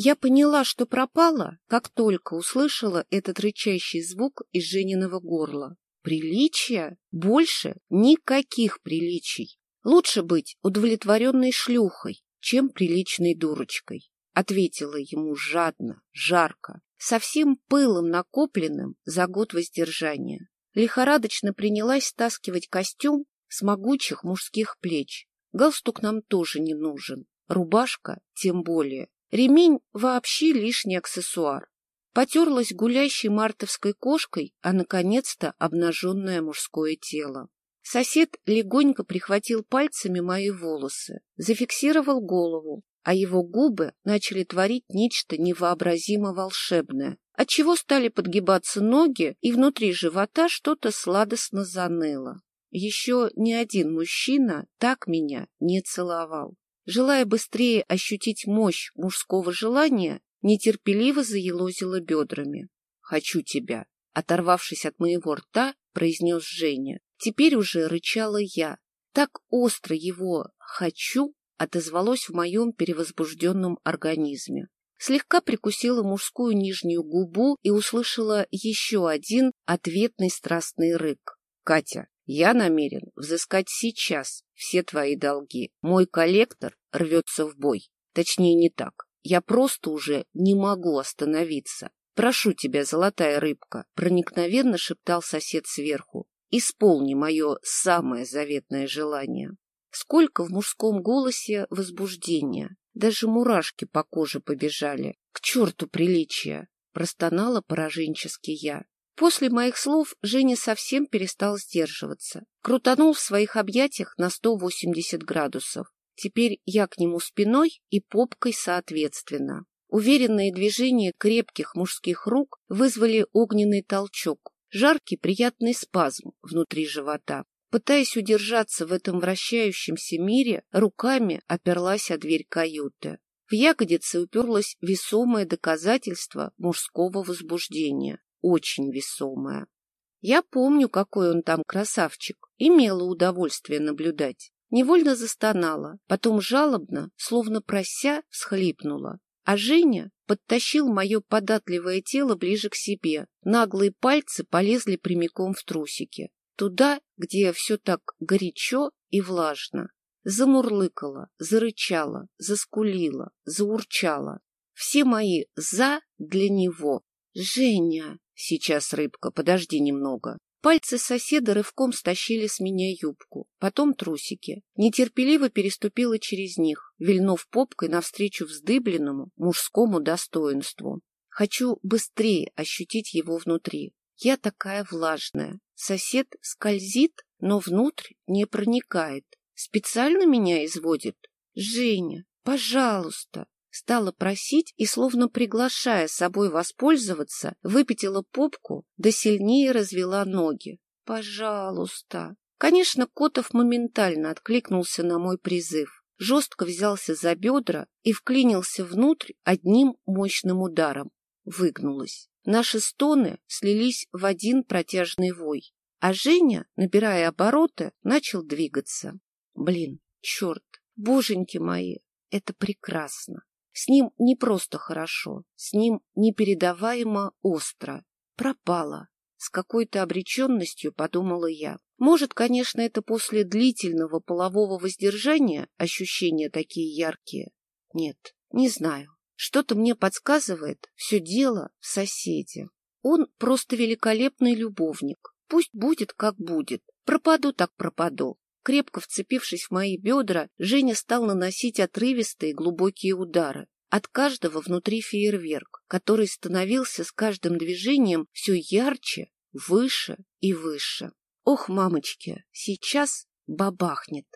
Я поняла, что пропала, как только услышала этот рычащий звук из Жениного горла. Приличия? Больше никаких приличий. Лучше быть удовлетворенной шлюхой, чем приличной дурочкой. Ответила ему жадно, жарко, со всем пылом накопленным за год воздержания. Лихорадочно принялась стаскивать костюм с могучих мужских плеч. Галстук нам тоже не нужен, рубашка тем более. Ремень вообще лишний аксессуар. Потерлась гулящей мартовской кошкой, а наконец-то обнаженное мужское тело. Сосед легонько прихватил пальцами мои волосы, зафиксировал голову, а его губы начали творить нечто невообразимо волшебное, отчего стали подгибаться ноги, и внутри живота что-то сладостно заныло. Еще ни один мужчина так меня не целовал. Желая быстрее ощутить мощь мужского желания, нетерпеливо заелозила бедрами. «Хочу тебя!» Оторвавшись от моего рта, произнес Женя. Теперь уже рычала я. Так остро его «хочу» отозвалось в моем перевозбужденном организме. Слегка прикусила мужскую нижнюю губу и услышала еще один ответный страстный рык. «Катя, я намерен взыскать сейчас все твои долги. Мой коллектор рвется в бой. Точнее, не так. Я просто уже не могу остановиться. Прошу тебя, золотая рыбка, проникновенно шептал сосед сверху. Исполни мое самое заветное желание. Сколько в мужском голосе возбуждения. Даже мурашки по коже побежали. К черту приличия! Простонала пораженчески я. После моих слов Женя совсем перестал сдерживаться. Крутанул в своих объятиях на 180 градусов. Теперь я к нему спиной и попкой соответственно. Уверенные движения крепких мужских рук вызвали огненный толчок, жаркий приятный спазм внутри живота. Пытаясь удержаться в этом вращающемся мире, руками оперлась о дверь каюты. В ягодице уперлось весомое доказательство мужского возбуждения очень весомая. Я помню, какой он там красавчик, имела удовольствие наблюдать. Невольно застонала, потом жалобно, словно прося, всхлипнула. А Женя подтащил мое податливое тело ближе к себе. Наглые пальцы полезли прямиком в трусики. Туда, где все так горячо и влажно. Замурлыкала, зарычала, заскулила, заурчала. Все мои «за» для него. «Женя!» Сейчас, рыбка, подожди немного. Пальцы соседа рывком стащили с меня юбку, потом трусики. Нетерпеливо переступила через них, вильнув попкой навстречу вздыбленному мужскому достоинству. Хочу быстрее ощутить его внутри. Я такая влажная. Сосед скользит, но внутрь не проникает. Специально меня изводит? Женя, пожалуйста, стала просить и, словно приглашая собой воспользоваться, выпятила попку, да сильнее развела ноги. «Пожалуйста!» Конечно, Котов моментально откликнулся на мой призыв, жестко взялся за бедра и вклинился внутрь одним мощным ударом. Выгнулась. Наши стоны слились в один протяжный вой, а Женя, набирая обороты, начал двигаться. Блин, черт, боженьки мои, это прекрасно. С ним не просто хорошо, с ним непередаваемо остро. Пропала. С какой-то обреченностью подумала я. Может, конечно, это после длительного полового воздержания ощущения такие яркие? Нет, не знаю. Что-то мне подсказывает, все дело в соседе. Он просто великолепный любовник. Пусть будет, как будет. Пропаду так пропаду. Крепко вцепившись в мои бедра, Женя стал наносить отрывистые глубокие удары. От каждого внутри фейерверк, который становился с каждым движением все ярче, выше и выше. Ох, мамочки, сейчас бабахнет.